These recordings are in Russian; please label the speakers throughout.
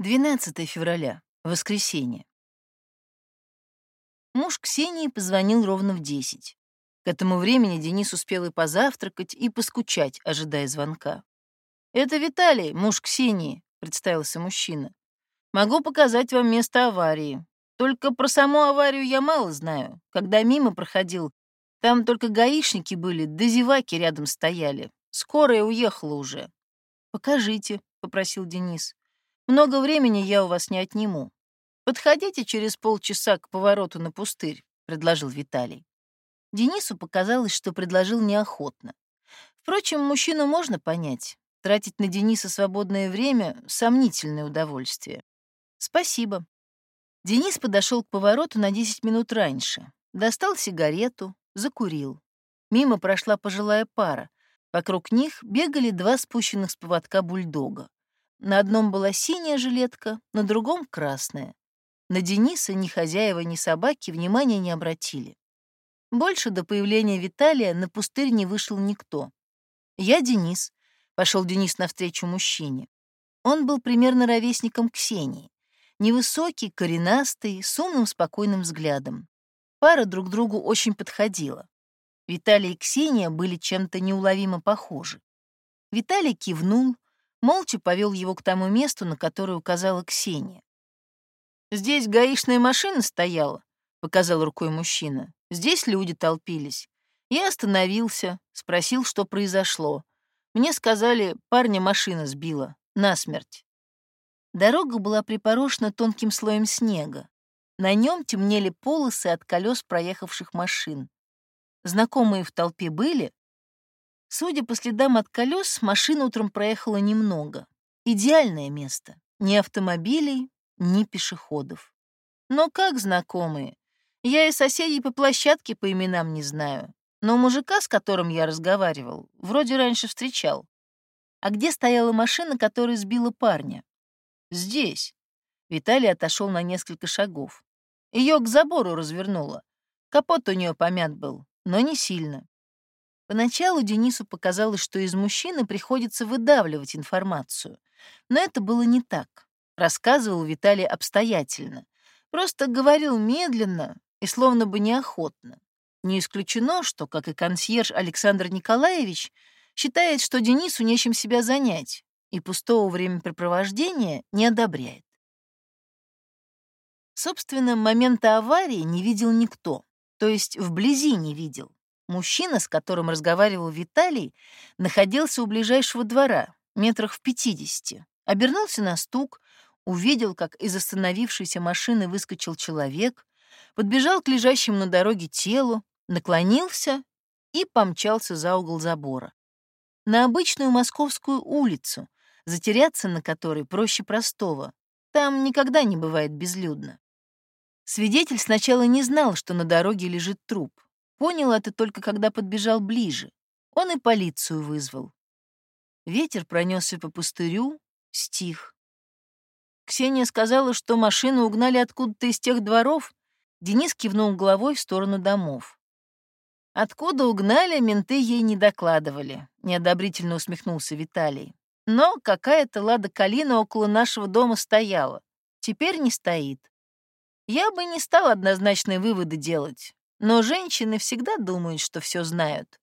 Speaker 1: 12 февраля, воскресенье. Муж Ксении позвонил ровно в 10. К этому времени Денис успел и позавтракать, и поскучать, ожидая звонка. «Это Виталий, муж Ксении», — представился мужчина. «Могу показать вам место аварии. Только про саму аварию я мало знаю. Когда мимо проходил, там только гаишники были, да зеваки рядом стояли. Скорая уехала уже». «Покажите», — попросил Денис. Много времени я у вас не отниму. Подходите через полчаса к повороту на пустырь, предложил Виталий. Денису показалось, что предложил неохотно. Впрочем, мужчину можно понять. Тратить на Дениса свободное время — сомнительное удовольствие. Спасибо. Денис подошел к повороту на 10 минут раньше. Достал сигарету, закурил. Мимо прошла пожилая пара. Вокруг них бегали два спущенных с поводка бульдога. На одном была синяя жилетка, на другом — красная. На Дениса ни хозяева, ни собаки внимания не обратили. Больше до появления Виталия на пустырь не вышел никто. «Я Денис», — пошел Денис навстречу мужчине. Он был примерно ровесником Ксении. Невысокий, коренастый, с умным, спокойным взглядом. Пара друг другу очень подходила. Виталий и Ксения были чем-то неуловимо похожи. Виталий кивнул, молча повел его к тому месту, на которое указала Ксения. «Здесь гаишная машина стояла», — показал рукой мужчина. «Здесь люди толпились. Я остановился, спросил, что произошло. Мне сказали, парня машина сбила. Насмерть». Дорога была припорошена тонким слоем снега. На нем темнели полосы от колес проехавших машин. Знакомые в толпе были, Судя по следам от колес, машина утром проехала немного. Идеальное место. Ни автомобилей, ни пешеходов. Но как знакомые? Я и соседей по площадке по именам не знаю. Но мужика, с которым я разговаривал, вроде раньше встречал. А где стояла машина, которая сбила парня? Здесь. Виталий отошел на несколько шагов. Ее к забору развернуло. Капот у нее помят был, но не сильно. Поначалу Денису показалось, что из мужчины приходится выдавливать информацию. Но это было не так. Рассказывал Виталий обстоятельно. Просто говорил медленно и словно бы неохотно. Не исключено, что, как и консьерж Александр Николаевич, считает, что Денису нечем себя занять и пустого времяпрепровождения не одобряет. Собственно, момента аварии не видел никто, то есть вблизи не видел. Мужчина, с которым разговаривал Виталий, находился у ближайшего двора, метрах в пятидесяти. Обернулся на стук, увидел, как из остановившейся машины выскочил человек, подбежал к лежащему на дороге телу, наклонился и помчался за угол забора. На обычную московскую улицу, затеряться на которой проще простого. Там никогда не бывает безлюдно. Свидетель сначала не знал, что на дороге лежит труп. Понял это только когда подбежал ближе. Он и полицию вызвал. Ветер пронесся по пустырю, стих. Ксения сказала, что машину угнали откуда-то из тех дворов. Денис кивнул головой в сторону домов. Откуда угнали, менты ей не докладывали, неодобрительно усмехнулся Виталий. Но какая-то лада калина около нашего дома стояла. Теперь не стоит. Я бы не стал однозначные выводы делать. Но женщины всегда думают, что все знают.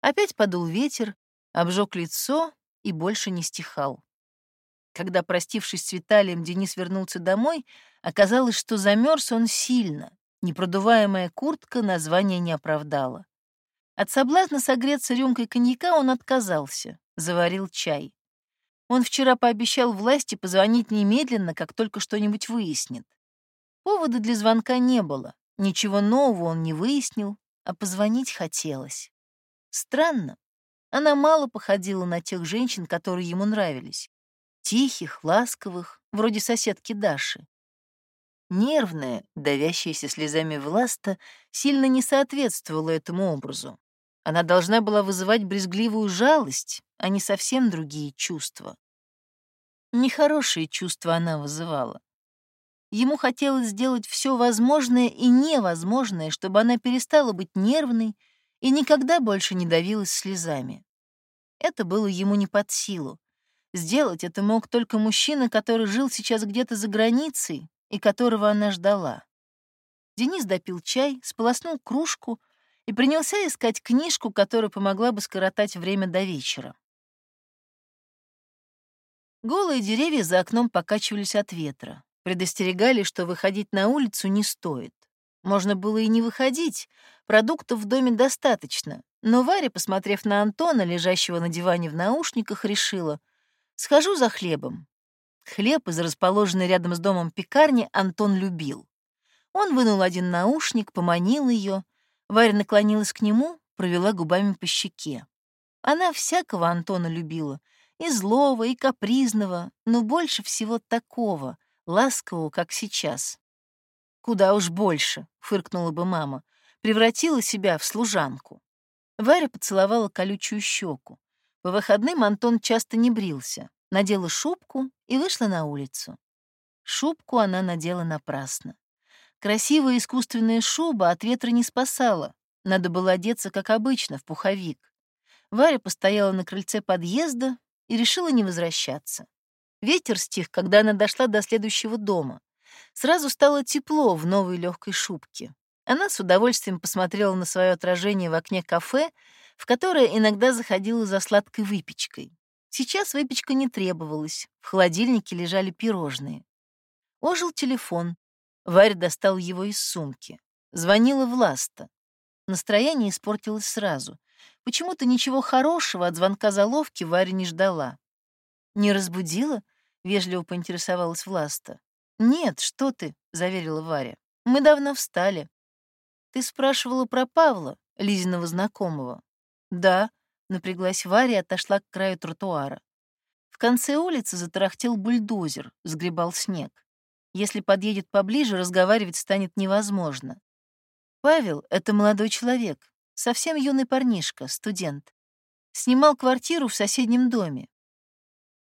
Speaker 1: Опять подул ветер, обжег лицо и больше не стихал. Когда, простившись с Виталием, Денис вернулся домой, оказалось, что замерз он сильно. Непродуваемая куртка название не оправдала. От соблазна согреться рюмкой коньяка он отказался, заварил чай. Он вчера пообещал власти позвонить немедленно, как только что-нибудь выяснит. Повода для звонка не было. Ничего нового он не выяснил, а позвонить хотелось. Странно. Она мало походила на тех женщин, которые ему нравились. Тихих, ласковых, вроде соседки Даши. Нервная, давящаяся слезами Власта, сильно не соответствовала этому образу. Она должна была вызывать брезгливую жалость, а не совсем другие чувства. Нехорошие чувства она вызывала. Ему хотелось сделать все возможное и невозможное, чтобы она перестала быть нервной и никогда больше не давилась слезами. Это было ему не под силу. Сделать это мог только мужчина, который жил сейчас где-то за границей и которого она ждала. Денис допил чай, сполоснул кружку и принялся искать книжку, которая помогла бы скоротать время до вечера. Голые деревья за окном покачивались от ветра, предостерегали, что выходить на улицу не стоит. Можно было и не выходить, продуктов в доме достаточно, но Варя, посмотрев на Антона, лежащего на диване в наушниках, решила, Схожу за хлебом. Хлеб из расположенной рядом с домом пекарни Антон любил. Он вынул один наушник, поманил ее. Варя наклонилась к нему, провела губами по щеке. Она всякого Антона любила, и злого, и капризного, но больше всего такого, ласкового, как сейчас. «Куда уж больше», — фыркнула бы мама, превратила себя в служанку. Варя поцеловала колючую щеку. По выходным Антон часто не брился, надела шубку и вышла на улицу. Шубку она надела напрасно. Красивая искусственная шуба от ветра не спасала. Надо было одеться, как обычно, в пуховик. Варя постояла на крыльце подъезда и решила не возвращаться. Ветер стих, когда она дошла до следующего дома. Сразу стало тепло в новой легкой шубке. Она с удовольствием посмотрела на свое отражение в окне кафе в которое иногда заходила за сладкой выпечкой. Сейчас выпечка не требовалась, в холодильнике лежали пирожные. Ожил телефон. Варя достал его из сумки. Звонила Власта. Настроение испортилось сразу. Почему-то ничего хорошего от звонка заловки Варя не ждала. «Не разбудила?» — вежливо поинтересовалась Власта. «Нет, что ты», — заверила Варя. «Мы давно встали». «Ты спрашивала про Павла, Лизиного знакомого. «Да», — напряглась Варя и отошла к краю тротуара. В конце улицы затарахтел бульдозер, сгребал снег. Если подъедет поближе, разговаривать станет невозможно. Павел — это молодой человек, совсем юный парнишка, студент. Снимал квартиру в соседнем доме.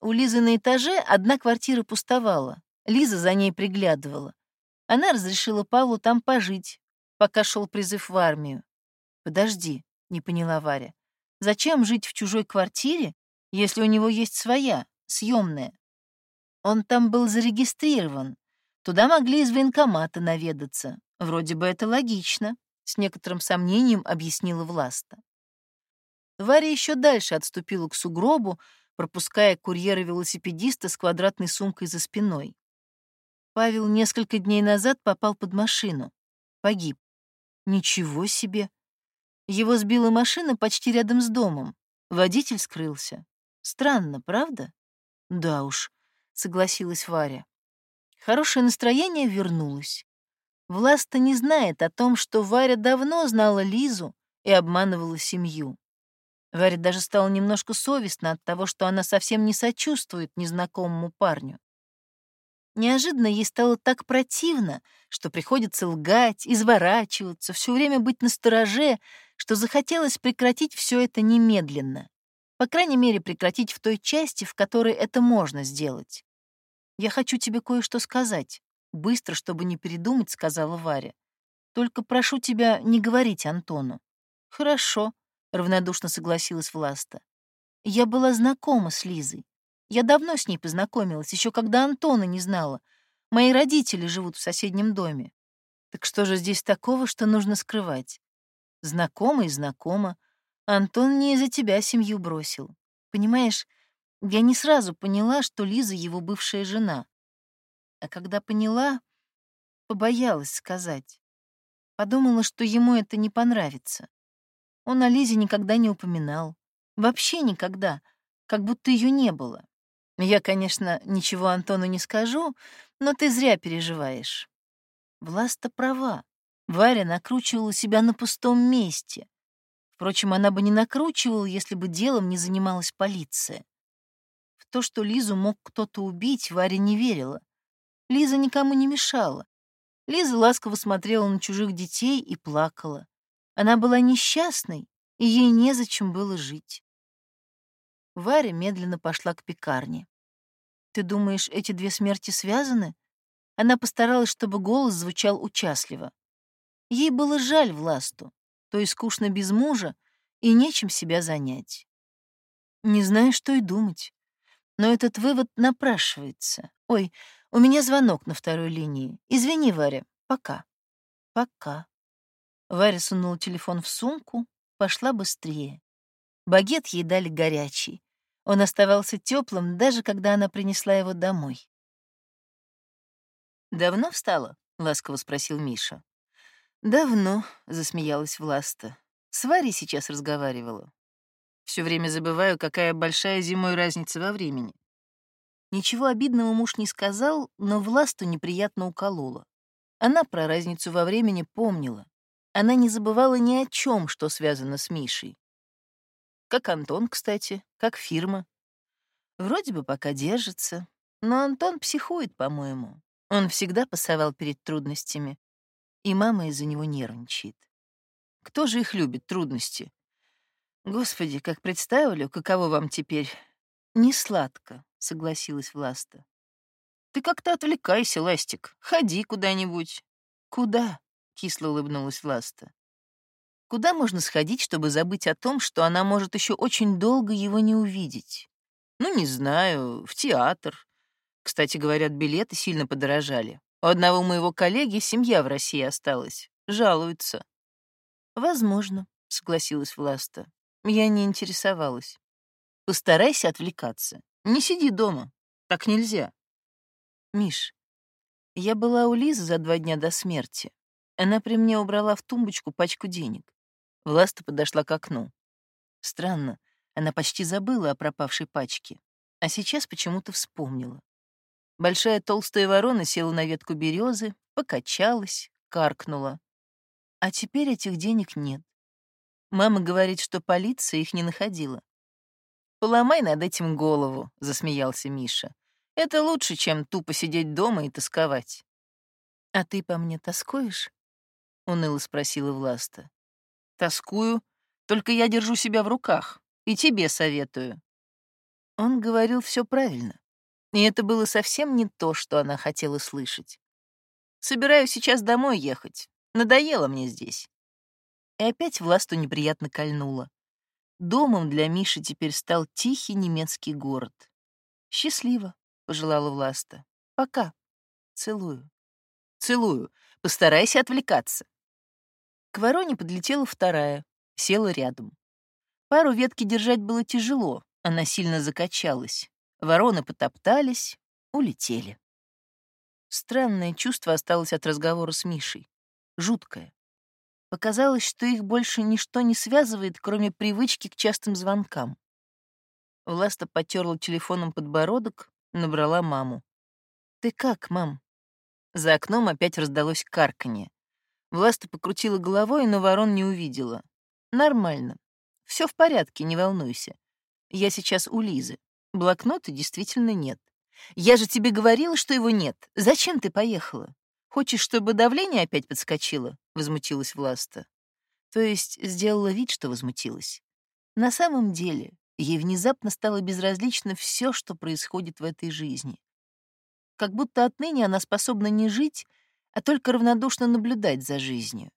Speaker 1: У Лизы на этаже одна квартира пустовала. Лиза за ней приглядывала. Она разрешила Павлу там пожить, пока шел призыв в армию. «Подожди», — не поняла Варя. Зачем жить в чужой квартире, если у него есть своя, съемная? Он там был зарегистрирован. Туда могли из военкомата наведаться. Вроде бы это логично, с некоторым сомнением объяснила Власта. Варя еще дальше отступила к сугробу, пропуская курьера-велосипедиста с квадратной сумкой за спиной. Павел несколько дней назад попал под машину. Погиб. Ничего себе! Его сбила машина почти рядом с домом. Водитель скрылся. Странно, правда? Да уж, согласилась Варя. Хорошее настроение вернулось. Власта не знает о том, что Варя давно знала Лизу и обманывала семью. Варя даже стала немножко совестна от того, что она совсем не сочувствует незнакомому парню. Неожиданно ей стало так противно, что приходится лгать, изворачиваться, все время быть настороже, что захотелось прекратить все это немедленно. По крайней мере, прекратить в той части, в которой это можно сделать. «Я хочу тебе кое-что сказать», — быстро, чтобы не передумать, сказала Варя. «Только прошу тебя не говорить Антону». «Хорошо», — равнодушно согласилась Власта. «Я была знакома с Лизой. Я давно с ней познакомилась, еще когда Антона не знала. Мои родители живут в соседнем доме. Так что же здесь такого, что нужно скрывать? Знакомо и знакомо. Антон не из-за тебя семью бросил. Понимаешь, я не сразу поняла, что Лиза его бывшая жена. А когда поняла, побоялась сказать. Подумала, что ему это не понравится. Он о Лизе никогда не упоминал. Вообще никогда, как будто ее не было. Я, конечно, ничего Антону не скажу, но ты зря переживаешь. Власта права. Варя накручивала себя на пустом месте. Впрочем, она бы не накручивала, если бы делом не занималась полиция. В то, что Лизу мог кто-то убить, Варя не верила. Лиза никому не мешала. Лиза ласково смотрела на чужих детей и плакала. Она была несчастной, и ей незачем было жить. Варя медленно пошла к пекарне. «Ты думаешь, эти две смерти связаны?» Она постаралась, чтобы голос звучал участливо. Ей было жаль Власту, то и скучно без мужа, и нечем себя занять. Не знаю, что и думать. Но этот вывод напрашивается. Ой, у меня звонок на второй линии. Извини, Варя, пока. Пока. Варя сунула телефон в сумку, пошла быстрее. Багет ей дали горячий. Он оставался теплым, даже когда она принесла его домой. «Давно встала?» — ласково спросил Миша. «Давно», — засмеялась Власта. «С Варей сейчас разговаривала. Все время забываю, какая большая зимой разница во времени». Ничего обидного муж не сказал, но Власту неприятно уколола. Она про разницу во времени помнила. Она не забывала ни о чем, что связано с Мишей. Как Антон, кстати, как фирма. Вроде бы пока держится, но Антон психует, по-моему. Он всегда пасовал перед трудностями, и мама из-за него нервничает. Кто же их любит, трудности? Господи, как представлю, каково вам теперь. Не сладко, согласилась Власта. Ты как-то отвлекайся, Ластик, ходи куда-нибудь. Куда? Кисло улыбнулась Власта. Куда можно сходить, чтобы забыть о том, что она может еще очень долго его не увидеть? Ну, не знаю, в театр. Кстати, говорят, билеты сильно подорожали. У одного моего коллеги семья в России осталась. Жалуются. Возможно, согласилась Власта. Я не интересовалась. Постарайся отвлекаться. Не сиди дома. Так нельзя. Миш, я была у Лизы за два дня до смерти. Она при мне убрала в тумбочку пачку денег. Власта подошла к окну. Странно, она почти забыла о пропавшей пачке, а сейчас почему-то вспомнила. Большая толстая ворона села на ветку березы, покачалась, каркнула. А теперь этих денег нет. Мама говорит, что полиция их не находила. «Поломай над этим голову», — засмеялся Миша. «Это лучше, чем тупо сидеть дома и тосковать». «А ты по мне тоскуешь?» — уныло спросила Власта. Тоскую, только я держу себя в руках, и тебе советую. Он говорил все правильно, и это было совсем не то, что она хотела слышать. Собираюсь сейчас домой ехать. Надоело мне здесь. И опять Власту неприятно кольнуло. Домом для Миши теперь стал тихий немецкий город. «Счастливо», — пожелала Власта. «Пока. Целую». «Целую. Постарайся отвлекаться». К вороне подлетела вторая, села рядом. Пару ветки держать было тяжело, она сильно закачалась. Вороны потоптались, улетели. Странное чувство осталось от разговора с Мишей. Жуткое. Показалось, что их больше ничто не связывает, кроме привычки к частым звонкам. Власта потерла телефоном подбородок, набрала маму. «Ты как, мам?» За окном опять раздалось карканье. Власта покрутила головой, но ворон не увидела. Нормально. Все в порядке, не волнуйся. Я сейчас у Лизы. Блокнота действительно нет. Я же тебе говорила, что его нет. Зачем ты поехала? Хочешь, чтобы давление опять подскочило? Возмутилась Власта. То есть сделала вид, что возмутилась. На самом деле, ей внезапно стало безразлично все, что происходит в этой жизни. Как будто отныне она способна не жить, а только равнодушно наблюдать за жизнью.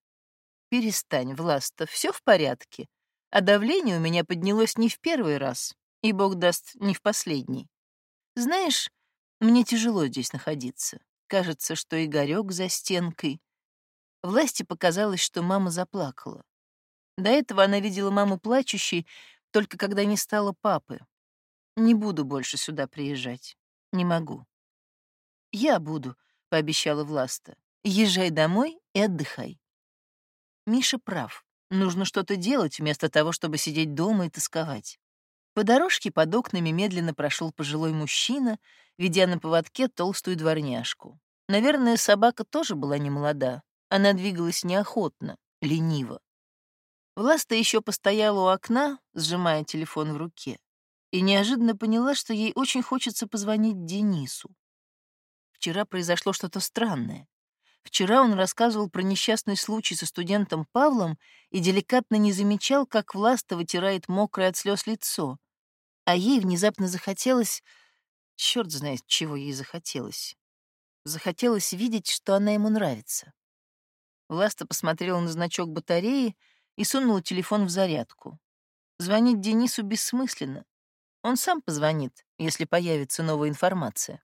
Speaker 1: Перестань, Власта, все в порядке. А давление у меня поднялось не в первый раз, и, бог даст, не в последний. Знаешь, мне тяжело здесь находиться. Кажется, что Игорёк за стенкой. Власти показалось, что мама заплакала. До этого она видела маму плачущей, только когда не стало папы. Не буду больше сюда приезжать. Не могу. Я буду, — пообещала Власта. Езжай домой и отдыхай. Миша прав. Нужно что-то делать вместо того, чтобы сидеть дома и тосковать. По дорожке под окнами медленно прошел пожилой мужчина, ведя на поводке толстую дворняжку. Наверное, собака тоже была не молода. Она двигалась неохотно, лениво. Власта еще постояла у окна, сжимая телефон в руке, и неожиданно поняла, что ей очень хочется позвонить Денису. Вчера произошло что-то странное. Вчера он рассказывал про несчастный случай со студентом Павлом и деликатно не замечал, как Власта вытирает мокрое от слез лицо. А ей внезапно захотелось... Черт знает, чего ей захотелось. Захотелось видеть, что она ему нравится. Власта посмотрела на значок батареи и сунула телефон в зарядку. Звонить Денису бессмысленно. Он сам позвонит, если появится новая информация.